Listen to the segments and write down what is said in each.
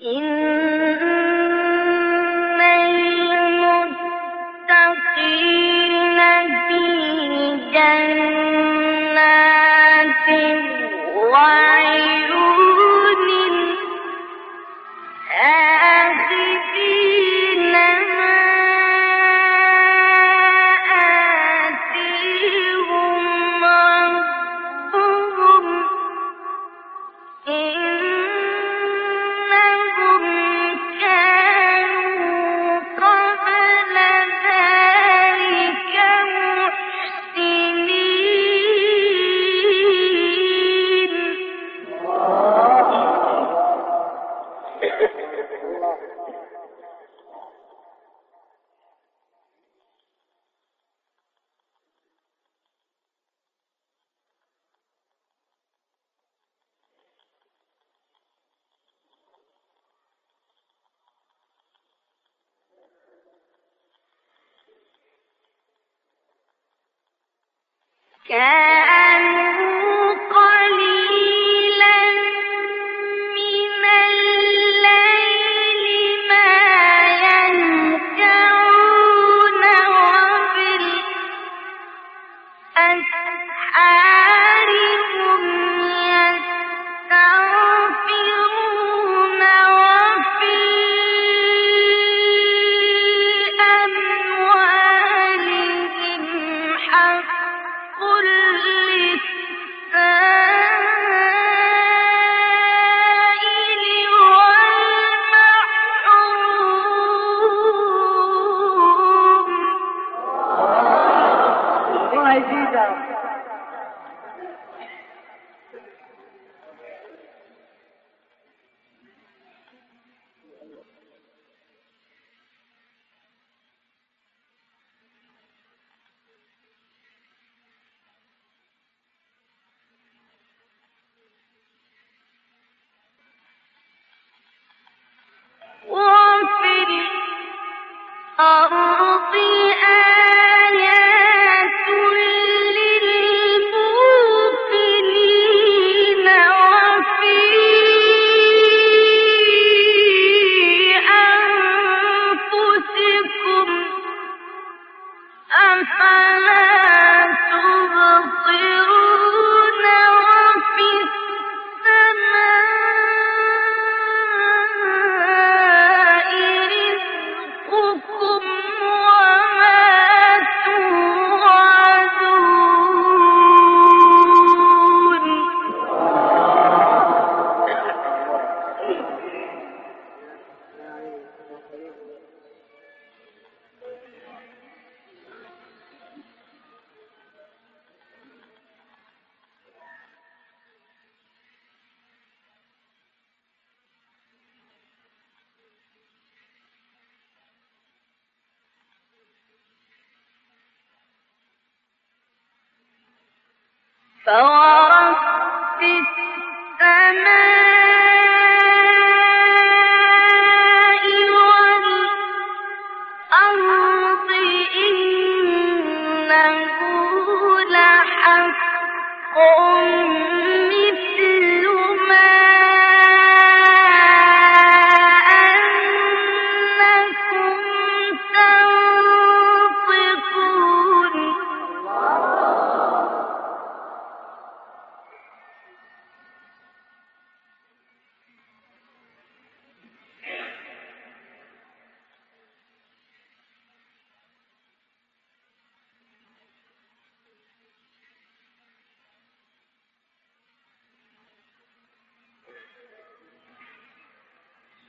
in كان Almighty God. أفلا تبصرون فورب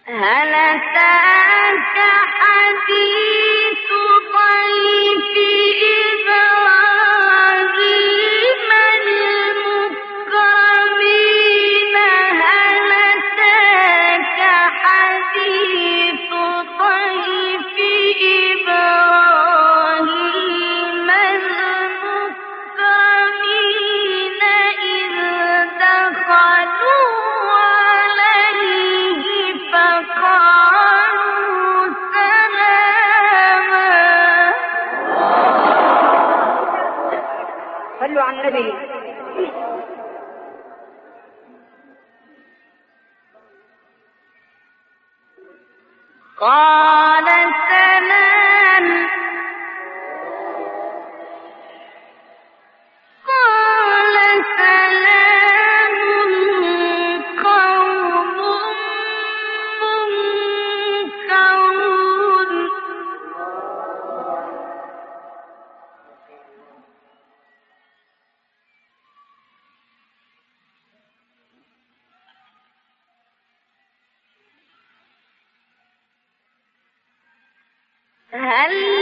هل أتاك حديث ضيف العالمين هل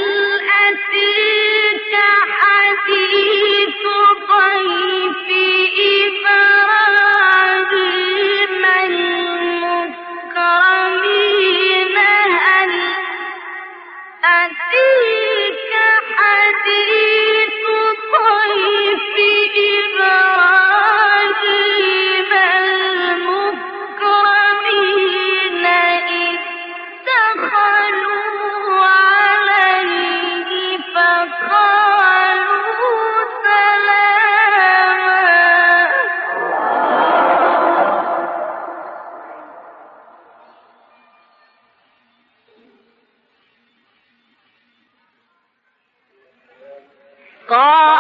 قال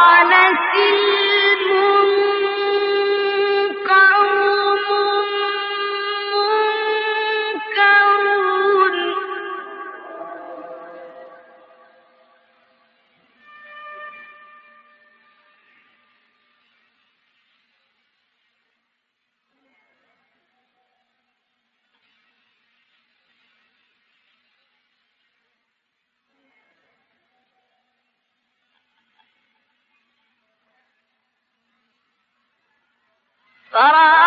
فراغ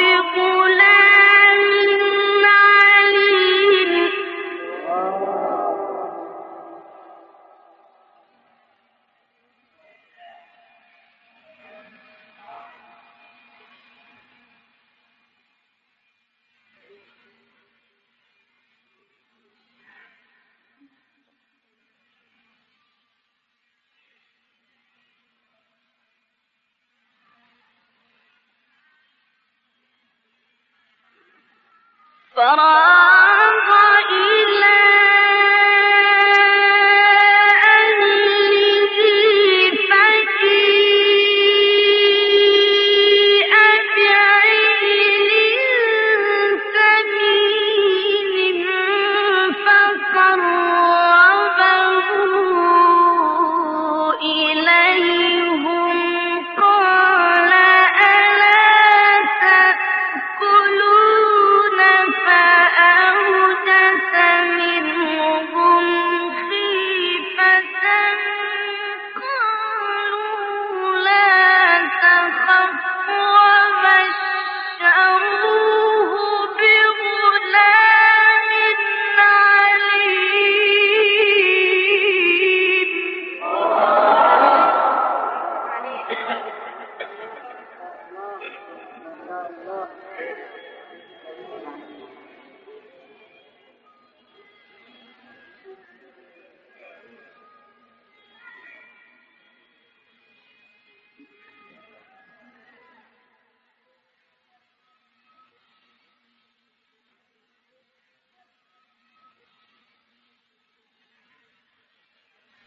فراغ إلى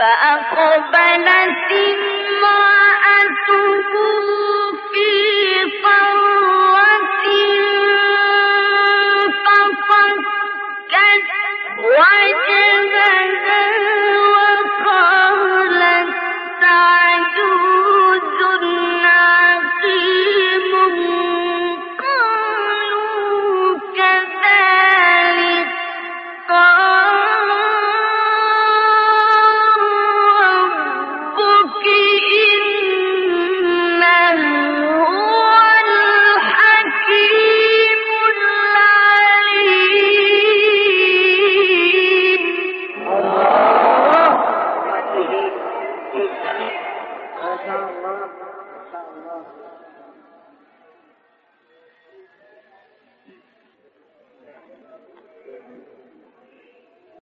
فأقبلت امرأته